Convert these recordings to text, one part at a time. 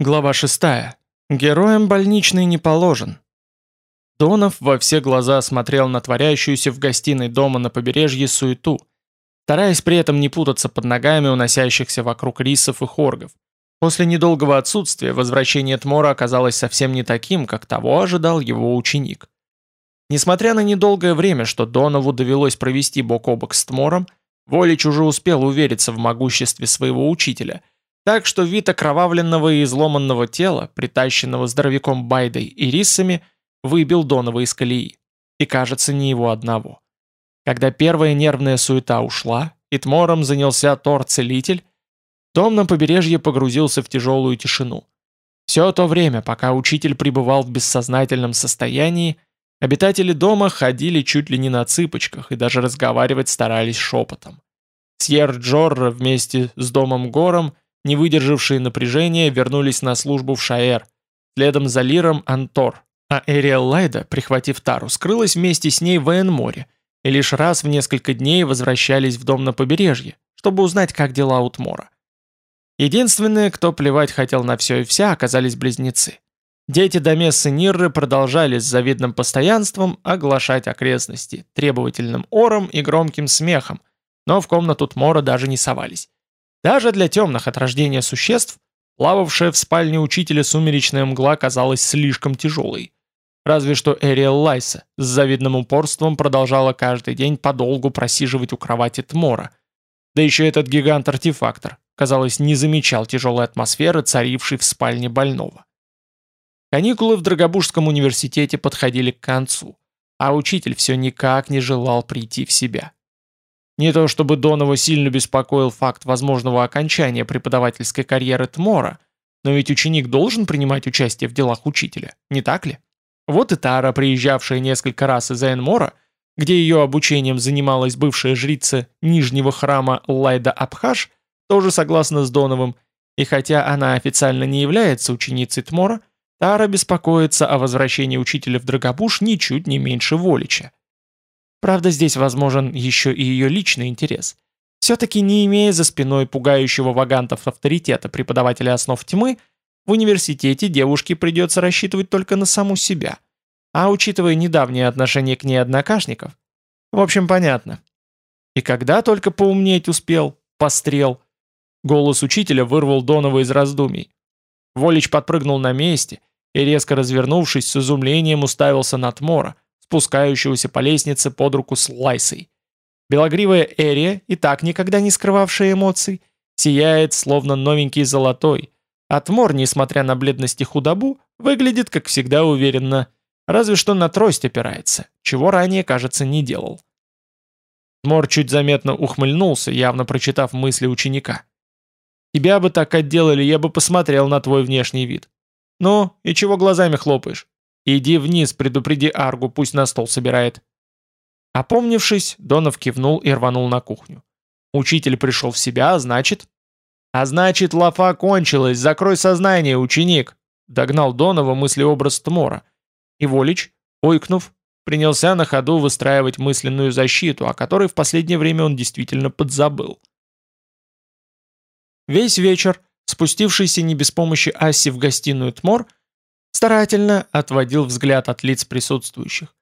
Глава 6. Героям больничный не положен. Донов во все глаза смотрел на творящуюся в гостиной дома на побережье суету, стараясь при этом не путаться под ногами уносящихся вокруг рисов и хоргов. После недолгого отсутствия возвращение Тмора оказалось совсем не таким, как того ожидал его ученик. Несмотря на недолгое время, что Донову довелось провести бок о бок с Тмором, Волич уже успел увериться в могуществе своего учителя – так что вид окровавленного и изломанного тела, притащенного здоровяком Байдой и рисами, выбил Донова из колеи. И кажется, не его одного. Когда первая нервная суета ушла, и Тмором занялся Тор-целитель, дом на побережье погрузился в тяжелую тишину. Все то время, пока учитель пребывал в бессознательном состоянии, обитатели дома ходили чуть ли не на цыпочках и даже разговаривать старались шепотом. Сьер Джорро вместе с домом Гором – не выдержавшие напряжения, вернулись на службу в Шаэр. Следом за Лиром Антор, а Эриэл Лайда, прихватив Тару, скрылась вместе с ней в Энморе и лишь раз в несколько дней возвращались в дом на побережье, чтобы узнать, как дела у Тмора. Единственные, кто плевать хотел на все и вся, оказались близнецы. Дети Домессы Нирры продолжали с завидным постоянством оглашать окрестности, требовательным ором и громким смехом, но в комнату Тмора даже не совались. Даже для темных от рождения существ, плававшая в спальне учителя сумеречная мгла казалась слишком тяжелой. Разве что Эриэл Лайса с завидным упорством продолжала каждый день подолгу просиживать у кровати Тмора. Да еще этот гигант-артефактор, казалось, не замечал тяжелой атмосферы, царившей в спальне больного. Каникулы в Драгобужском университете подходили к концу, а учитель все никак не желал прийти в себя. Не то чтобы Донова сильно беспокоил факт возможного окончания преподавательской карьеры Тмора, но ведь ученик должен принимать участие в делах учителя, не так ли? Вот и Тара, приезжавшая несколько раз из Энмора, где ее обучением занималась бывшая жрица Нижнего храма Лайда Абхаш, тоже согласна с Доновым, и хотя она официально не является ученицей Тмора, Тара беспокоится о возвращении учителя в Драгобуш ничуть не меньше Волича. Правда, здесь возможен еще и ее личный интерес. Все-таки не имея за спиной пугающего вагантов авторитета преподавателя основ тьмы, в университете девушке придется рассчитывать только на саму себя. А учитывая недавнее отношение к ней однокашников, в общем, понятно. И когда только поумнеть успел, пострел. Голос учителя вырвал Донова из раздумий. Волич подпрыгнул на месте и, резко развернувшись, с изумлением уставился на Тмора, спускающегося по лестнице под руку с Лайсой. Белогривая Эрия, и так никогда не скрывавшая эмоций, сияет, словно новенький золотой. Атмор, несмотря на бледность и худобу, выглядит, как всегда, уверенно, разве что на трость опирается, чего ранее, кажется, не делал. Тмор чуть заметно ухмыльнулся, явно прочитав мысли ученика. «Тебя бы так отделали, я бы посмотрел на твой внешний вид. Ну, и чего глазами хлопаешь? «Иди вниз, предупреди Аргу, пусть на стол собирает». Опомнившись, Донов кивнул и рванул на кухню. Учитель пришел в себя, а значит... «А значит, лафа кончилась, закрой сознание, ученик!» Догнал Донова мыслеобраз Тмора. И Волич, ойкнув, принялся на ходу выстраивать мысленную защиту, о которой в последнее время он действительно подзабыл. Весь вечер, спустившийся не без помощи Асси в гостиную Тмор, Старательно отводил взгляд от лиц присутствующих.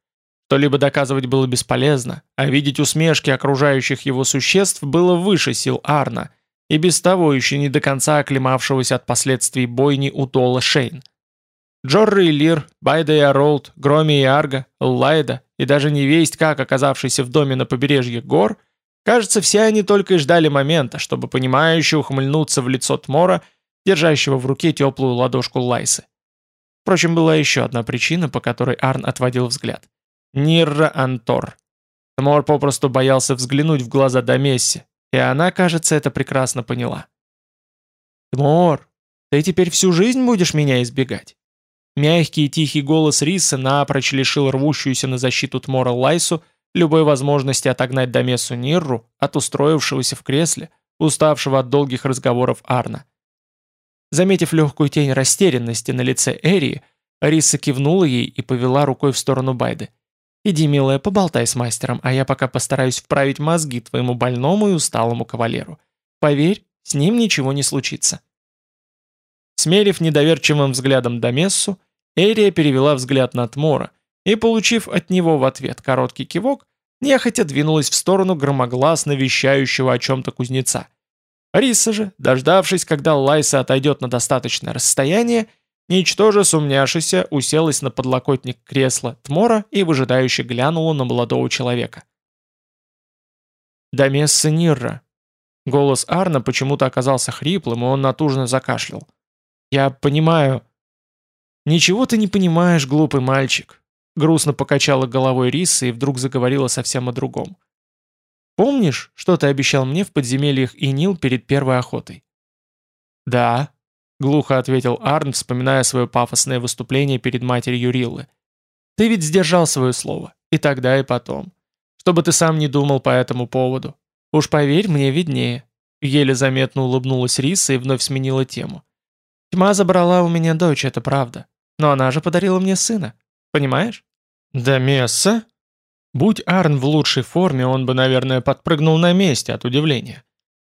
Что-либо доказывать было бесполезно, а видеть усмешки окружающих его существ было выше сил Арна, и без того еще не до конца оклемавшегося от последствий бойни у Тола Шейн. Джорри и Лир, Байда и Аролд, Громи и Арга, Лайда и даже невесть как оказавшийся в доме на побережье гор, кажется, все они только и ждали момента, чтобы понимающе ухмыльнуться в лицо Тмора, держащего в руке теплую ладошку Лайсы. Впрочем, была еще одна причина, по которой Арн отводил взгляд. Нирра Антор. Тмор попросту боялся взглянуть в глаза Домесси, и она, кажется, это прекрасно поняла. «Тмор, ты теперь всю жизнь будешь меня избегать?» Мягкий и тихий голос Риса напрочь лишил рвущуюся на защиту Тмора Лайсу любой возможности отогнать Домессу Нирру от устроившегося в кресле, уставшего от долгих разговоров Арна. Заметив легкую тень растерянности на лице Эрии, Риса кивнула ей и повела рукой в сторону Байды. «Иди, милая, поболтай с мастером, а я пока постараюсь вправить мозги твоему больному и усталому кавалеру. Поверь, с ним ничего не случится». Смерив недоверчивым взглядом Домессу, Эрия перевела взгляд на Тмора и, получив от него в ответ короткий кивок, нехотя двинулась в сторону громогласно вещающего о чем-то кузнеца. Риса же, дождавшись, когда Лайса отойдет на достаточное расстояние, ничтоже сумняшися, уселась на подлокотник кресла Тмора и выжидающе глянула на молодого человека. «Домесса Нирра». Голос Арна почему-то оказался хриплым, и он натужно закашлял. «Я понимаю...» «Ничего ты не понимаешь, глупый мальчик», грустно покачала головой Риса и вдруг заговорила совсем о другом. «Помнишь, что ты обещал мне в подземельях Инил перед первой охотой?» «Да», — глухо ответил Арн, вспоминая свое пафосное выступление перед матерью Риллы. «Ты ведь сдержал свое слово, и тогда, и потом. Чтобы ты сам не думал по этому поводу. Уж поверь, мне виднее». Еле заметно улыбнулась Риса и вновь сменила тему. «Тьма забрала у меня дочь, это правда. Но она же подарила мне сына. Понимаешь?» «Да Месса?» Будь Арн в лучшей форме, он бы, наверное, подпрыгнул на месте от удивления.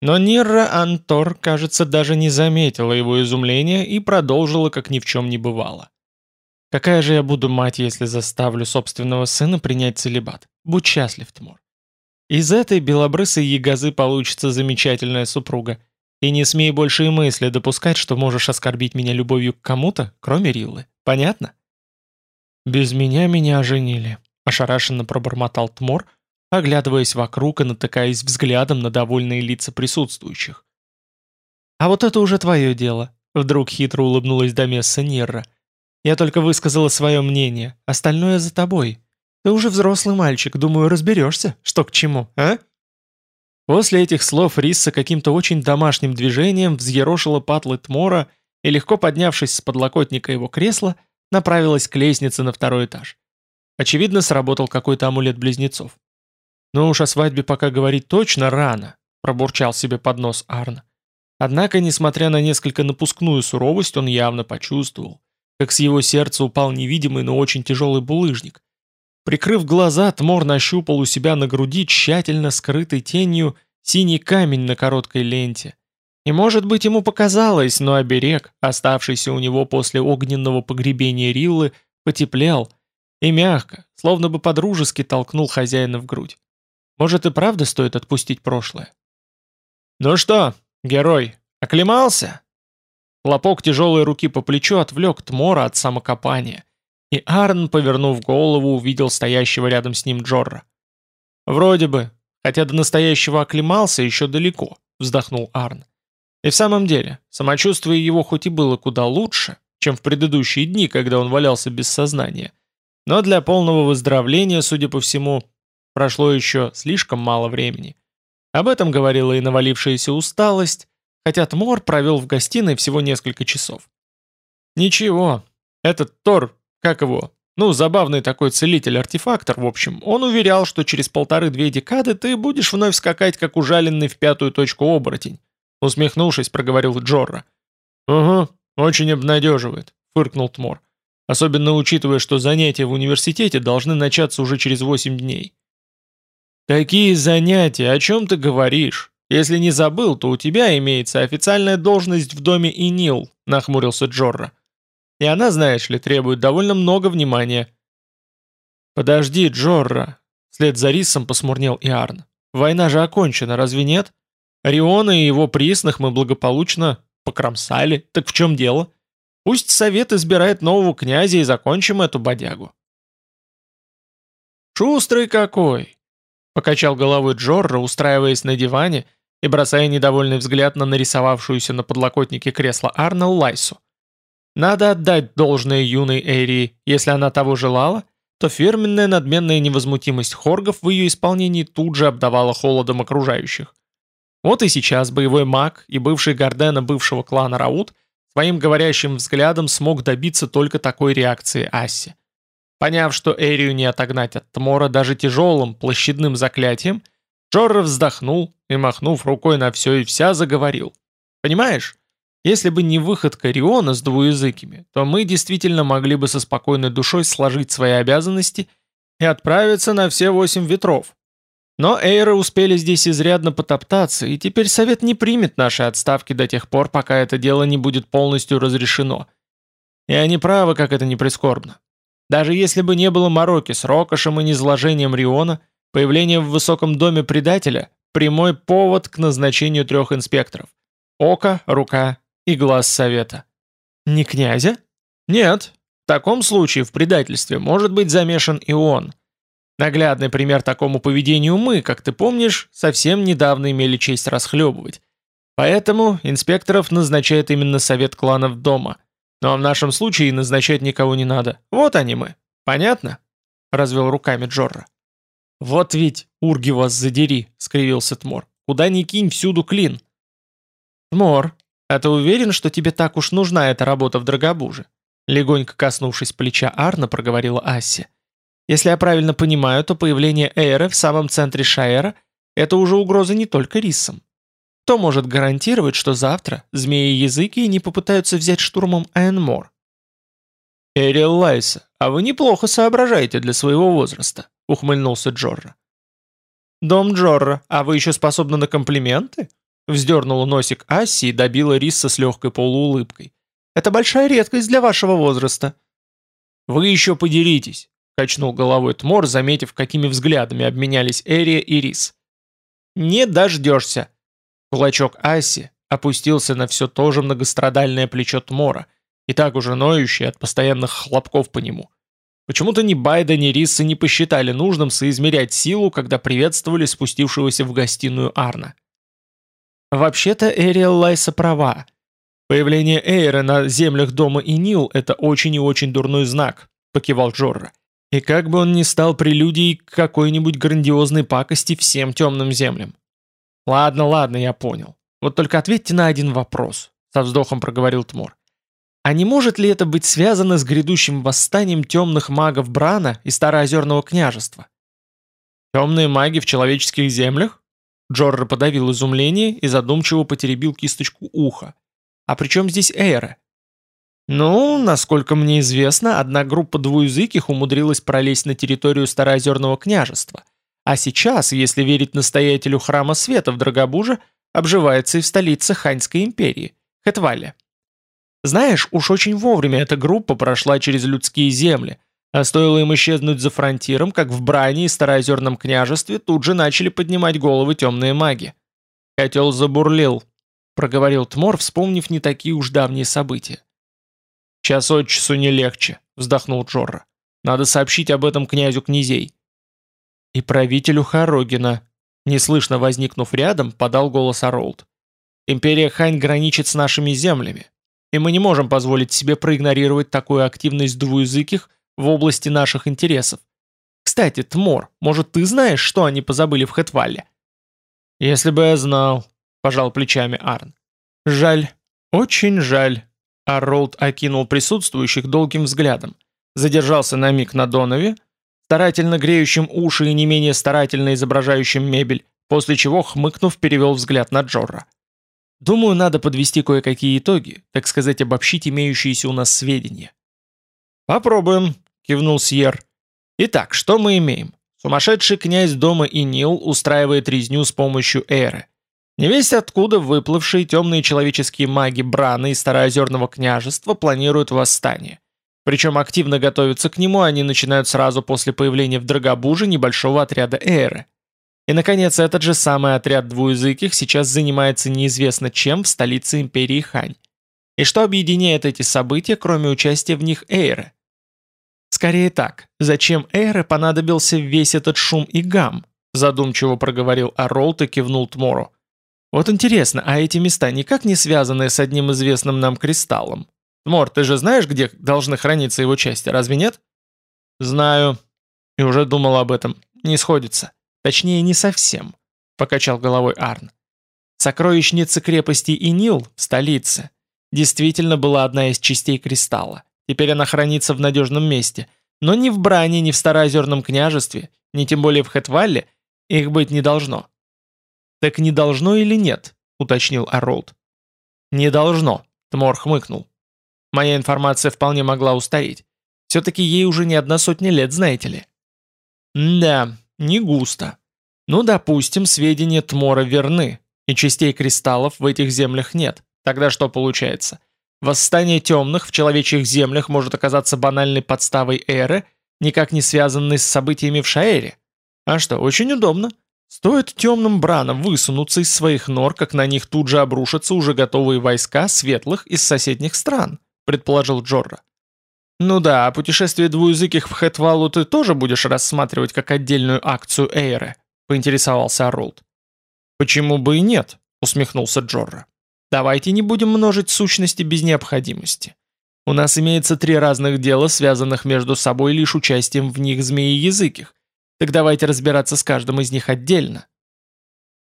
Но Нирра Антор, кажется, даже не заметила его изумления и продолжила, как ни в чем не бывало. «Какая же я буду мать, если заставлю собственного сына принять целебат? Будь счастлив, Тмор. Из этой белобрысой ягозы получится замечательная супруга. И не смей больше и мысли допускать, что можешь оскорбить меня любовью к кому-то, кроме Риллы. Понятно?» «Без меня меня оженили», — ошарашенно пробормотал Тмор, оглядываясь вокруг и натыкаясь взглядом на довольные лица присутствующих. «А вот это уже твое дело», — вдруг хитро улыбнулась Домесса Нерра. «Я только высказала свое мнение, остальное за тобой. Ты уже взрослый мальчик, думаю, разберешься, что к чему, а?» После этих слов Рисса каким-то очень домашним движением взъерошила патлы Тмора и, легко поднявшись с подлокотника его кресла, — направилась к лестнице на второй этаж. Очевидно, сработал какой-то амулет близнецов. «Ну уж о свадьбе пока говорить точно рано», – пробурчал себе под нос Арн. Однако, несмотря на несколько напускную суровость, он явно почувствовал, как с его сердца упал невидимый, но очень тяжелый булыжник. Прикрыв глаза, Тмор нащупал у себя на груди тщательно скрытой тенью синий камень на короткой ленте. И может быть ему показалось, но оберег, оставшийся у него после огненного погребения Риллы, потеплел и мягко, словно бы подружески толкнул хозяина в грудь. Может и правда стоит отпустить прошлое? «Ну что, герой, оклемался?» Хлопок тяжелой руки по плечу отвлек Тмора от самокопания, и Арн, повернув голову, увидел стоящего рядом с ним Джорра. «Вроде бы, хотя до настоящего оклемался еще далеко», — вздохнул Арн. И в самом деле, самочувствие его хоть и было куда лучше, чем в предыдущие дни, когда он валялся без сознания, но для полного выздоровления, судя по всему, прошло еще слишком мало времени. Об этом говорила и навалившаяся усталость, хотя Тмор провел в гостиной всего несколько часов. Ничего, этот Тор, как его, ну, забавный такой целитель-артефактор, в общем, он уверял, что через полторы-две декады ты будешь вновь скакать, как ужаленный в пятую точку оборотень, Усмехнувшись, проговорил Джорра. «Угу, очень обнадеживает», — фыркнул Тмор. «Особенно учитывая, что занятия в университете должны начаться уже через восемь дней». «Какие занятия? О чем ты говоришь? Если не забыл, то у тебя имеется официальная должность в доме Инил», — нахмурился Джорра. «И она, знаешь ли, требует довольно много внимания». «Подожди, Джорра», — вслед за Рисом посмурнел Иарн. «Война же окончена, разве нет?» Ориона и его присных мы благополучно покромсали. Так в чем дело? Пусть совет избирает нового князя и закончим эту бодягу. «Шустрый какой!» — покачал головой Джорро, устраиваясь на диване и бросая недовольный взгляд на нарисовавшуюся на подлокотнике кресла Арнелл Лайсу. Надо отдать должное юной Эйрии, если она того желала, то фирменная надменная невозмутимость хоргов в ее исполнении тут же обдавала холодом окружающих. Вот и сейчас боевой маг и бывший Гордена бывшего клана Раут своим говорящим взглядом смог добиться только такой реакции Асси. Поняв, что Эрию не отогнать от Тмора даже тяжелым площадным заклятием, Джорро вздохнул и, махнув рукой на все и вся, заговорил. «Понимаешь, если бы не выход Кариона с двуязыкими, то мы действительно могли бы со спокойной душой сложить свои обязанности и отправиться на все восемь ветров. Но эйры успели здесь изрядно потоптаться, и теперь совет не примет наши отставки до тех пор, пока это дело не будет полностью разрешено. И они правы, как это не прискорбно. Даже если бы не было мороки с Рокошем и низложением Риона, появление в высоком доме предателя – прямой повод к назначению трех инспекторов. Око, рука и глаз совета. Не князя? Нет. В таком случае в предательстве может быть замешан и он. Наглядный пример такому поведению мы, как ты помнишь, совсем недавно имели честь расхлебывать. Поэтому инспекторов назначает именно совет кланов дома. Но в нашем случае назначать никого не надо. Вот они мы. Понятно? Развел руками Джорра. Вот ведь, урги вас задери, скривился Тмор. Куда ни кинь, всюду клин. Тмор, а ты уверен, что тебе так уж нужна эта работа в Драгобуже? Легонько коснувшись плеча Арна, проговорила Асси. Если я правильно понимаю, то появление Эйры в самом центре Шаэра – это уже угроза не только рисам. Кто может гарантировать, что завтра змеи-языки не попытаются взять штурмом Айнмор? «Эриэл Лайса, а вы неплохо соображаете для своего возраста», — ухмыльнулся Джорра. «Дом Джорра, а вы еще способны на комплименты?» Вздернула носик Асси и добила Риса с легкой полуулыбкой. «Это большая редкость для вашего возраста». «Вы еще подеритесь», качнул головой Тмор, заметив, какими взглядами обменялись Эрия и Рис. «Не дождешься!» Кулачок Аси опустился на все то же многострадальное плечо Тмора, и так уже ноющее от постоянных хлопков по нему. Почему-то ни Байда, ни Рисы не посчитали нужным соизмерять силу, когда приветствовали спустившегося в гостиную Арна. Вообще-то Эриэл Лайса права. Появление Эйра на землях дома и Нил – это очень и очень дурной знак, покивал Джорра. И как бы он ни стал прелюдией к какой-нибудь грандиозной пакости всем темным землям. Ладно, ладно, я понял. Вот только ответьте на один вопрос, со вздохом проговорил Тмор. А не может ли это быть связано с грядущим восстанием темных магов Брана и Староозерного княжества? Темные маги в человеческих землях? Джорро подавил изумление и задумчиво потеребил кисточку уха. А при чем здесь Эйра? Ну, насколько мне известно, одна группа двуязыких умудрилась пролезть на территорию Староозерного княжества, а сейчас, если верить настоятелю Храма Света в Драгобуже, обживается и в столице Ханьской империи, Хетвале. Знаешь, уж очень вовремя эта группа прошла через людские земли, а стоило им исчезнуть за фронтиром, как в Бране и Староозерном княжестве тут же начали поднимать головы темные маги. Котел забурлил, проговорил Тмор, вспомнив не такие уж давние события. «Час от часу не легче», — вздохнул Джорра. «Надо сообщить об этом князю князей». «И правителю Харогина», — неслышно возникнув рядом, подал голос Оролд. «Империя Хань граничит с нашими землями, и мы не можем позволить себе проигнорировать такую активность двуязыких в области наших интересов. Кстати, Тмор, может, ты знаешь, что они позабыли в Хэтвале?» «Если бы я знал», — пожал плечами Арн. «Жаль, очень жаль». А Ролд окинул присутствующих долгим взглядом, задержался на миг на Донове, старательно греющим уши и не менее старательно изображающим мебель, после чего, хмыкнув, перевел взгляд на Джорра. «Думаю, надо подвести кое-какие итоги, так сказать, обобщить имеющиеся у нас сведения». «Попробуем», — кивнул Сьер. «Итак, что мы имеем? Сумасшедший князь дома Инил устраивает резню с помощью Эры. Невесть откуда выплывшие темные человеческие маги Брана и Староозерного княжества планируют восстание. Причем активно готовятся к нему они начинают сразу после появления в Драгобуже небольшого отряда Эйры. И, наконец, этот же самый отряд двуязыких сейчас занимается неизвестно чем в столице империи Хань. И что объединяет эти события, кроме участия в них Эйры? Скорее так, зачем Эйры понадобился весь этот шум и гам? Задумчиво проговорил Аролт и кивнул Тмору. Вот интересно, а эти места никак не связаны с одним известным нам кристаллом? Мор, ты же знаешь, где должны храниться его части, разве нет? Знаю. И уже думал об этом. Не сходится. Точнее, не совсем. Покачал головой Арн. Сокровищница крепости Инил в столице действительно была одна из частей кристалла. Теперь она хранится в надежном месте. Но ни в Бране, ни в Староозерном княжестве, ни тем более в Хетвалле их быть не должно. «Так не должно или нет?» — уточнил Аролд. «Не должно», — Тмор хмыкнул. «Моя информация вполне могла устареть. Все-таки ей уже не одна сотня лет, знаете ли». «Да, не густо. Ну, допустим, сведения Тмора верны, и частей кристаллов в этих землях нет. Тогда что получается? Восстание темных в человечьих землях может оказаться банальной подставой эры, никак не связанной с событиями в Шаэре. А что, очень удобно. Стоит темным бранам высунуться из своих нор, как на них тут же обрушатся уже готовые войска светлых из соседних стран, предположил Джорра. Ну да, а путешествие двуязыких в Хэтвалу ты тоже будешь рассматривать как отдельную акцию Эйры, поинтересовался Арулт. Почему бы и нет, усмехнулся Джорра. Давайте не будем множить сущности без необходимости. У нас имеется три разных дела, связанных между собой лишь участием в них змеи-языких. Так давайте разбираться с каждым из них отдельно.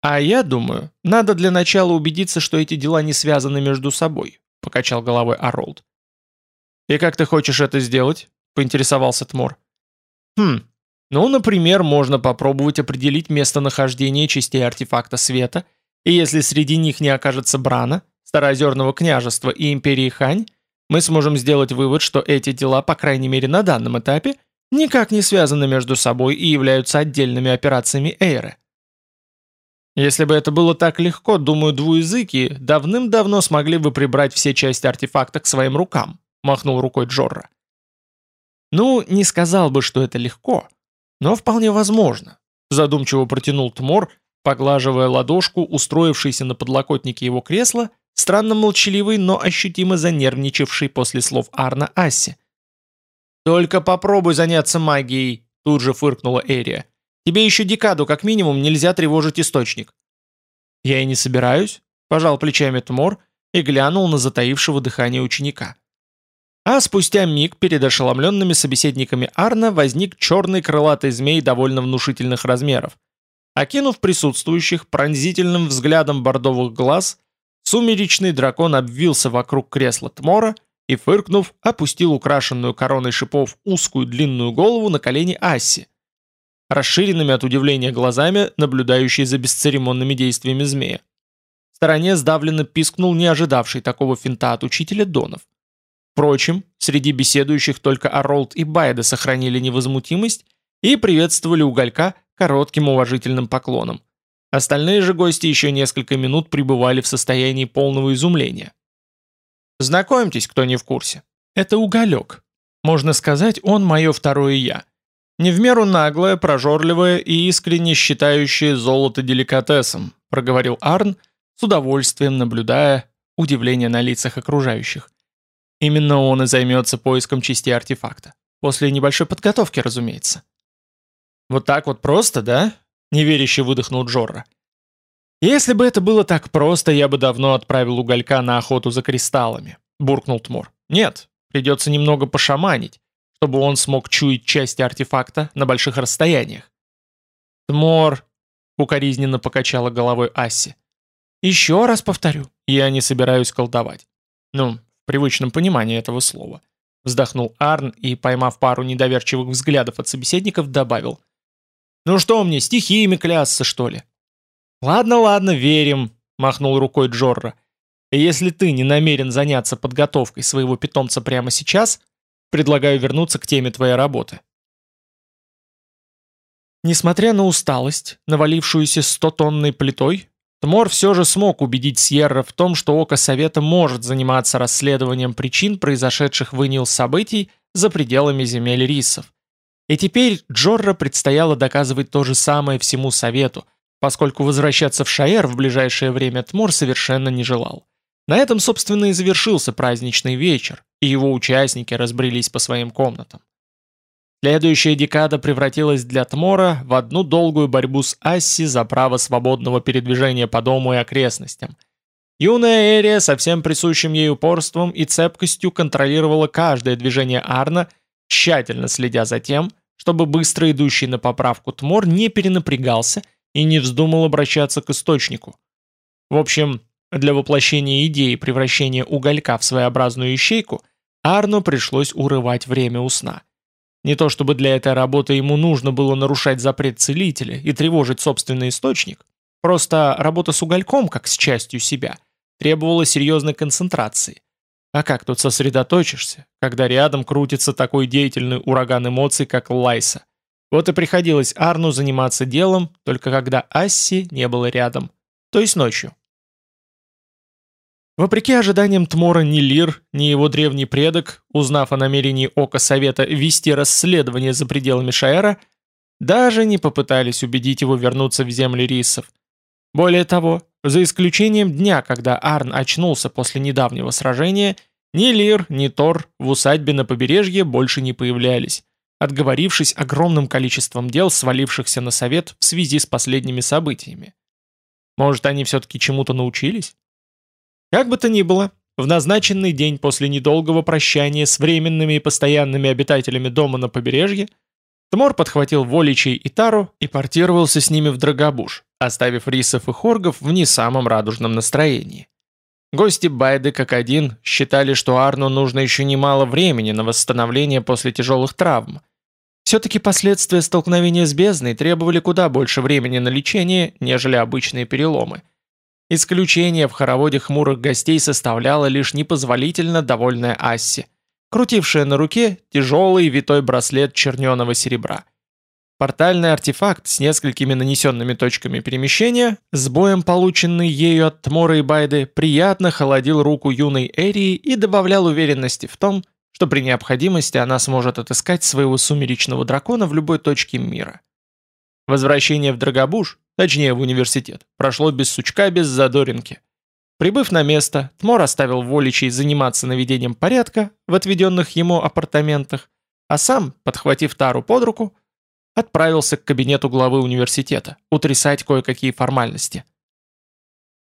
А я думаю, надо для начала убедиться, что эти дела не связаны между собой, покачал головой Аролд. И как ты хочешь это сделать? поинтересовался Тмор. Хм, ну, например, можно попробовать определить местонахождение частей артефакта света – и если среди них не окажется Брана, Староозерного княжества и Империи Хань, мы сможем сделать вывод, что эти дела, по крайней мере на данном этапе, никак не связаны между собой и являются отдельными операциями Эйры. Если бы это было так легко, думаю, двуязыки давным-давно смогли бы прибрать все части артефакта к своим рукам, махнул рукой Джорра. Ну, не сказал бы, что это легко, но вполне возможно, задумчиво протянул Тмор, Поглаживая ладошку, устроившийся на подлокотнике его кресла, странно молчаливый, но ощутимо занервничавший после слов Арна Асси. «Только попробуй заняться магией», — тут же фыркнула Эрия. «Тебе еще декаду, как минимум, нельзя тревожить источник». «Я и не собираюсь», — пожал плечами Тмор и глянул на затаившего дыхание ученика. А спустя миг перед ошеломленными собеседниками Арна возник черный крылатый змей довольно внушительных размеров — Окинув присутствующих пронзительным взглядом бордовых глаз, сумеречный дракон обвился вокруг кресла Тмора и, фыркнув, опустил украшенную короной шипов узкую длинную голову на колени Асси, расширенными от удивления глазами, наблюдающей за бесцеремонными действиями змея. В стороне сдавленно пискнул не ожидавший такого финта от учителя Донов. Впрочем, среди беседующих только Аролд и Байда сохранили невозмутимость и приветствовали уголька коротким уважительным поклоном. Остальные же гости еще несколько минут пребывали в состоянии полного изумления. Знакомьтесь, кто не в курсе. Это уголек. Можно сказать, он мое второе «я». Не в меру наглое, прожорливое и искренне считающее золото деликатесом, проговорил Арн, с удовольствием наблюдая удивление на лицах окружающих. Именно он и займется поиском части артефакта. После небольшой подготовки, разумеется. «Вот так вот просто, да?» — неверяще выдохнул Джорра. «Если бы это было так просто, я бы давно отправил уголька на охоту за кристаллами», — буркнул Тмор. «Нет, придется немного пошаманить, чтобы он смог чуять части артефакта на больших расстояниях». «Тмор», — укоризненно покачала головой Асси. «Еще раз повторю, я не собираюсь колдовать». Ну, в привычном понимании этого слова. Вздохнул Арн и, поймав пару недоверчивых взглядов от собеседников, добавил — ну что мне, стихиями клясться, что ли? Ладно, ладно, верим, махнул рукой Джорра. И если ты не намерен заняться подготовкой своего питомца прямо сейчас, предлагаю вернуться к теме твоей работы. Несмотря на усталость, навалившуюся стотонной плитой, Тмор все же смог убедить Сьерра в том, что Око Совета может заниматься расследованием причин произошедших в Инил событий за пределами земель рисов, и теперь Джорро предстояло доказывать то же самое всему Совету, поскольку возвращаться в Шаэр в ближайшее время Тмор совершенно не желал. На этом, собственно, и завершился праздничный вечер, и его участники разбрелись по своим комнатам. Следующая декада превратилась для Тмора в одну долгую борьбу с Асси за право свободного передвижения по дому и окрестностям. Юная Эрия со всем присущим ей упорством и цепкостью контролировала каждое движение Арна, тщательно следя за тем, чтобы быстро идущий на поправку Тмор не перенапрягался и не вздумал обращаться к источнику. В общем, для воплощения идеи превращения уголька в своеобразную ищейку Арну пришлось урывать время у сна. Не то чтобы для этой работы ему нужно было нарушать запрет целителя и тревожить собственный источник, просто работа с угольком, как с частью себя, требовала серьезной концентрации – а как тут сосредоточишься, когда рядом крутится такой деятельный ураган эмоций, как Лайса? Вот и приходилось Арну заниматься делом, только когда Асси не было рядом, то есть ночью. Вопреки ожиданиям Тмора ни Лир, ни его древний предок, узнав о намерении Ока Совета вести расследование за пределами Шаэра, даже не попытались убедить его вернуться в земли рисов. Более того, за исключением дня, когда Арн очнулся после недавнего сражения, ни Лир, ни Тор в усадьбе на побережье больше не появлялись, отговорившись огромным количеством дел, свалившихся на совет в связи с последними событиями. Может, они все-таки чему-то научились? Как бы то ни было, в назначенный день после недолгого прощания с временными и постоянными обитателями дома на побережье, Тмор подхватил Воличей и Тару и портировался с ними в Драгобуш, оставив рисов и хоргов в не самом радужном настроении. Гости Байды, как один, считали, что Арну нужно еще немало времени на восстановление после тяжелых травм. Все-таки последствия столкновения с бездной требовали куда больше времени на лечение, нежели обычные переломы – Исключение в хороводе хмурых гостей составляла лишь непозволительно довольная Асси, крутившая на руке тяжелый витой браслет черненого серебра. Портальный артефакт с несколькими нанесенными точками перемещения, с боем полученный ею от Тмора и Байды, приятно холодил руку юной Эрии и добавлял уверенности в том, что при необходимости она сможет отыскать своего сумеречного дракона в любой точке мира. Возвращение в Драгобуш точнее в университет, прошло без сучка, без задоринки. Прибыв на место, Тмор оставил Воличей заниматься наведением порядка в отведенных ему апартаментах, а сам, подхватив Тару под руку, отправился к кабинету главы университета, утрясать кое-какие формальности.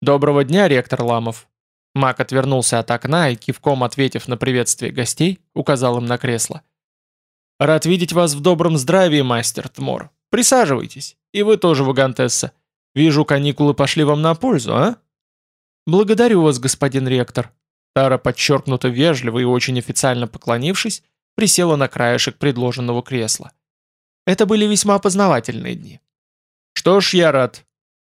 «Доброго дня, ректор Ламов!» Мак отвернулся от окна и, кивком ответив на приветствие гостей, указал им на кресло. «Рад видеть вас в добром здравии, мастер Тмор. Присаживайтесь. И вы тоже, Вагантесса. Вижу, каникулы пошли вам на пользу, а? Благодарю вас, господин ректор. Тара, подчеркнуто вежливо и очень официально поклонившись, присела на краешек предложенного кресла. Это были весьма познавательные дни. Что ж, я рад.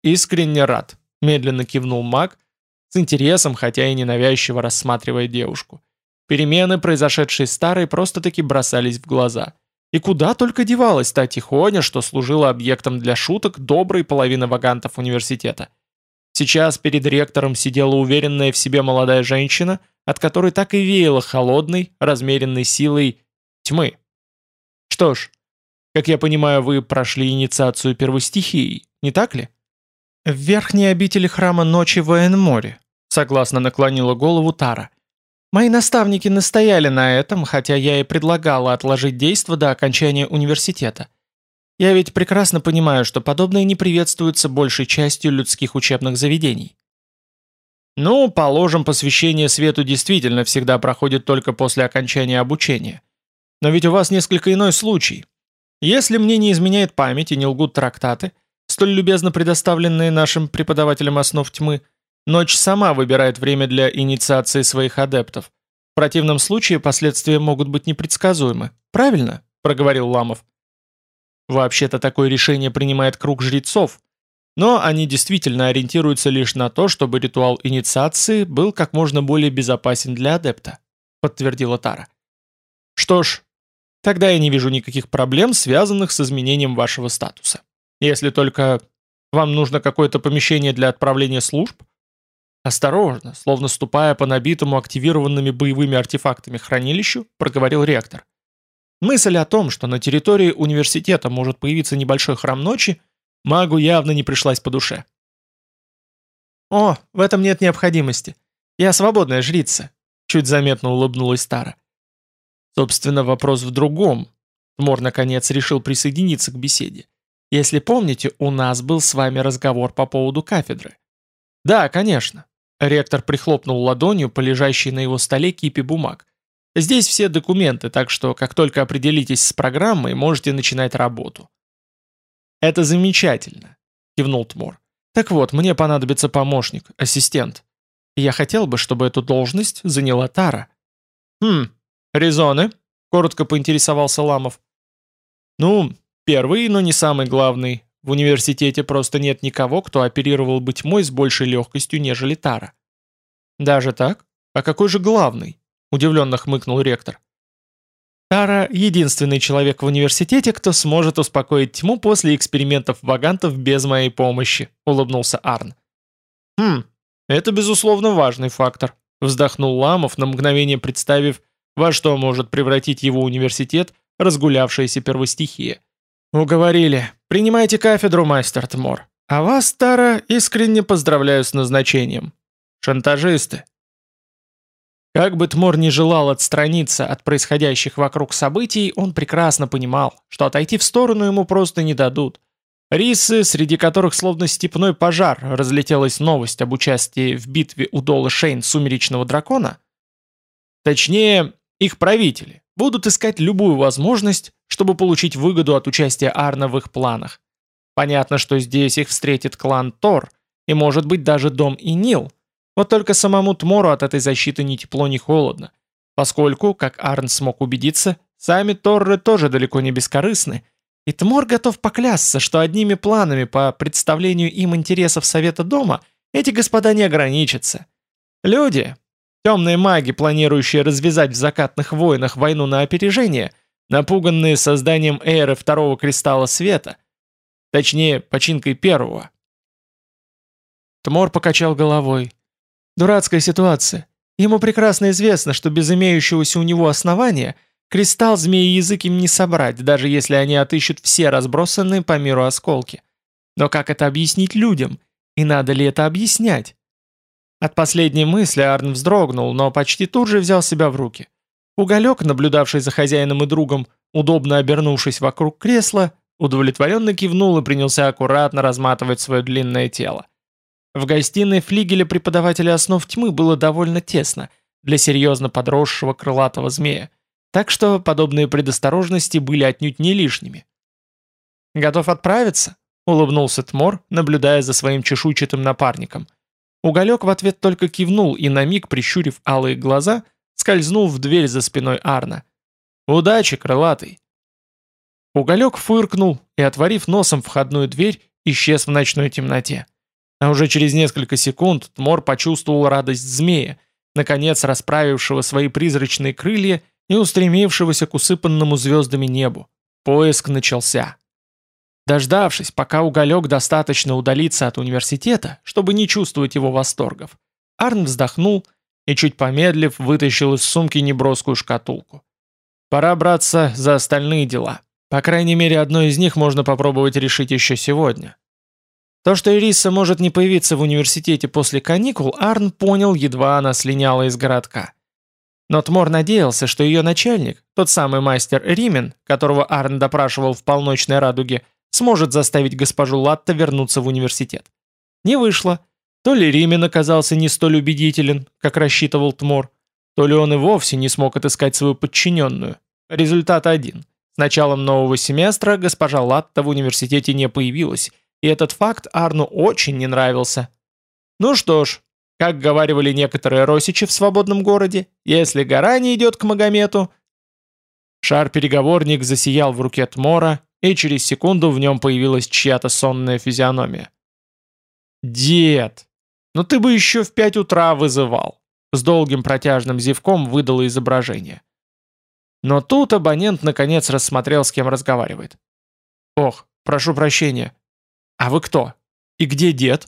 Искренне рад, медленно кивнул маг, с интересом, хотя и ненавязчиво рассматривая девушку. Перемены, произошедшие старой, просто-таки бросались в глаза. И куда только девалась та тихоня, что служила объектом для шуток доброй половины вагантов университета. Сейчас перед ректором сидела уверенная в себе молодая женщина, от которой так и веяло холодной, размеренной силой тьмы. Что ж, как я понимаю, вы прошли инициацию первостихии, не так ли? В верхней обители храма ночи в Энморе, согласно наклонила голову Тара. Мои наставники настояли на этом, хотя я и предлагала отложить действо до окончания университета. Я ведь прекрасно понимаю, что подобное не приветствуется большей частью людских учебных заведений. Ну, положим, посвящение свету действительно всегда проходит только после окончания обучения. Но ведь у вас несколько иной случай. Если мне не изменяет память и не лгут трактаты, столь любезно предоставленные нашим преподавателям основ тьмы – Ночь сама выбирает время для инициации своих адептов. В противном случае последствия могут быть непредсказуемы. Правильно? проговорил Ламов. Вообще-то такое решение принимает круг жрецов, но они действительно ориентируются лишь на то, чтобы ритуал инициации был как можно более безопасен для адепта, подтвердила Тара. Что ж, тогда я не вижу никаких проблем, связанных с изменением вашего статуса. Если только вам нужно какое-то помещение для отправления служб, Осторожно, словно ступая по набитому активированными боевыми артефактами хранилищу, проговорил ректор. Мысль о том, что на территории университета может появиться небольшой храм ночи, магу явно не пришлась по душе. «О, в этом нет необходимости. Я свободная жрица», — чуть заметно улыбнулась Тара. Собственно, вопрос в другом. Тмор, наконец, решил присоединиться к беседе. Если помните, у нас был с вами разговор по поводу кафедры. Да, конечно. Ректор прихлопнул ладонью по на его столе кипе бумаг. «Здесь все документы, так что, как только определитесь с программой, можете начинать работу». «Это замечательно», — кивнул Тмор. «Так вот, мне понадобится помощник, ассистент. я хотел бы, чтобы эту должность заняла Тара». «Хм, резоны?» — коротко поинтересовался Ламов. «Ну, первый, но не самый главный. В университете просто нет никого, кто оперировал бы тьмой с большей легкостью, нежели Тара. Даже так? А какой же главный? Удивленно хмыкнул ректор. Тара — единственный человек в университете, кто сможет успокоить тьму после экспериментов вагантов без моей помощи», — улыбнулся Арн. «Хм, это, безусловно, важный фактор», — вздохнул Ламов, на мгновение представив, во что может превратить его университет разгулявшаяся первостихия. «Уговорили. Принимайте кафедру, мастер Тмор. А вас, Тара, искренне поздравляю с назначением. Шантажисты». Как бы Тмор не желал отстраниться от происходящих вокруг событий, он прекрасно понимал, что отойти в сторону ему просто не дадут. Рисы, среди которых словно степной пожар разлетелась новость об участии в битве у Дола Шейн Сумеречного Дракона, точнее, их правители, будут искать любую возможность, чтобы получить выгоду от участия Арна в их планах. Понятно, что здесь их встретит клан Тор, и может быть даже дом и Нил. Вот только самому Тмору от этой защиты ни тепло, ни холодно, поскольку, как Арн смог убедиться, сами Торры тоже далеко не бескорыстны, и Тмор готов поклясться, что одними планами по представлению им интересов Совета Дома эти господа не ограничатся. Люди, темные маги, планирующие развязать в закатных войнах войну на опережение, напуганные созданием эры второго кристалла света, точнее, починкой первого. Тмор покачал головой. Дурацкая ситуация. Ему прекрасно известно, что без имеющегося у него основания – Кристалл змеи язык им не собрать, даже если они отыщут все разбросанные по миру осколки. Но как это объяснить людям? И надо ли это объяснять? От последней мысли Арн вздрогнул, но почти тут же взял себя в руки. Уголек, наблюдавший за хозяином и другом, удобно обернувшись вокруг кресла, удовлетворенно кивнул и принялся аккуратно разматывать свое длинное тело. В гостиной флигеля преподавателя основ тьмы было довольно тесно для серьезно подросшего крылатого змея. Так что подобные предосторожности были отнюдь не лишними. «Готов отправиться?» — улыбнулся Тмор, наблюдая за своим чешуйчатым напарником. Уголек в ответ только кивнул и на миг, прищурив алые глаза, скользнул в дверь за спиной Арна. «Удачи, крылатый!» Уголек фыркнул и, отворив носом входную дверь, исчез в ночной темноте. А уже через несколько секунд Тмор почувствовал радость змея, наконец расправившего свои призрачные крылья и устремившегося к усыпанному звездами небу. Поиск начался. Дождавшись, пока уголек достаточно удалится от университета, чтобы не чувствовать его восторгов, Арн вздохнул и, чуть помедлив, вытащил из сумки неброскую шкатулку. Пора браться за остальные дела. По крайней мере, одно из них можно попробовать решить еще сегодня. То, что Ириса может не появиться в университете после каникул, Арн понял, едва она слиняла из городка. Но Тмор надеялся, что ее начальник, тот самый мастер Римен, которого Арн допрашивал в полночной радуге, сможет заставить госпожу Латта вернуться в университет. Не вышло. То ли Римен оказался не столь убедителен, как рассчитывал Тмор, то ли он и вовсе не смог отыскать свою подчиненную. Результат один. С началом нового семестра госпожа Латта в университете не появилась, и этот факт Арну очень не нравился. Ну что ж, как говаривали некоторые росичи в свободном городе, если гора не идет к Магомету... Шар-переговорник засиял в руке Тмора, и через секунду в нем появилась чья-то сонная физиономия. «Дед, ну ты бы еще в пять утра вызывал!» С долгим протяжным зевком выдало изображение. Но тут абонент наконец рассмотрел, с кем разговаривает. «Ох, прошу прощения. А вы кто? И где дед?»